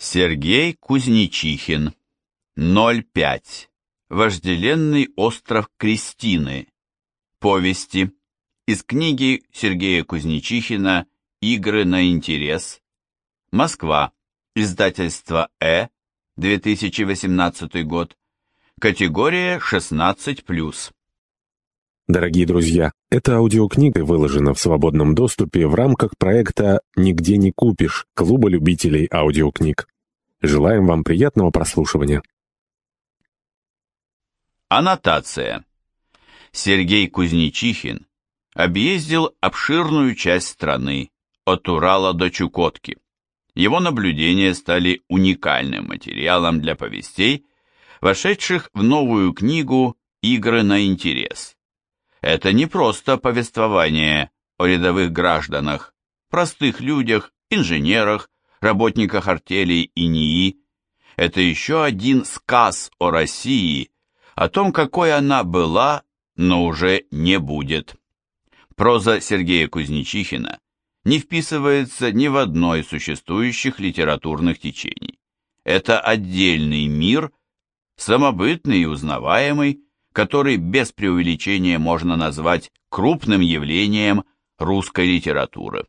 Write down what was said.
Сергей Кузнечихин. 05. Вожделенный остров Кристины. Повести. Из книги Сергея Кузнечихина «Игры на интерес». Москва. Издательство «Э». 2018 год. Категория 16+. Дорогие друзья, эта аудиокнига выложена в свободном доступе в рамках проекта «Нигде не купишь» Клуба любителей аудиокниг. Желаем вам приятного прослушивания. Аннотация. Сергей Кузнечихин объездил обширную часть страны, от Урала до Чукотки. Его наблюдения стали уникальным материалом для повестей, вошедших в новую книгу «Игры на интерес». Это не просто повествование о рядовых гражданах, простых людях, инженерах, работниках артелей и НИИ. Это еще один сказ о России, о том, какой она была, но уже не будет. Проза Сергея Кузнечихина не вписывается ни в одно из существующих литературных течений. Это отдельный мир, самобытный и узнаваемый, который без преувеличения можно назвать крупным явлением русской литературы.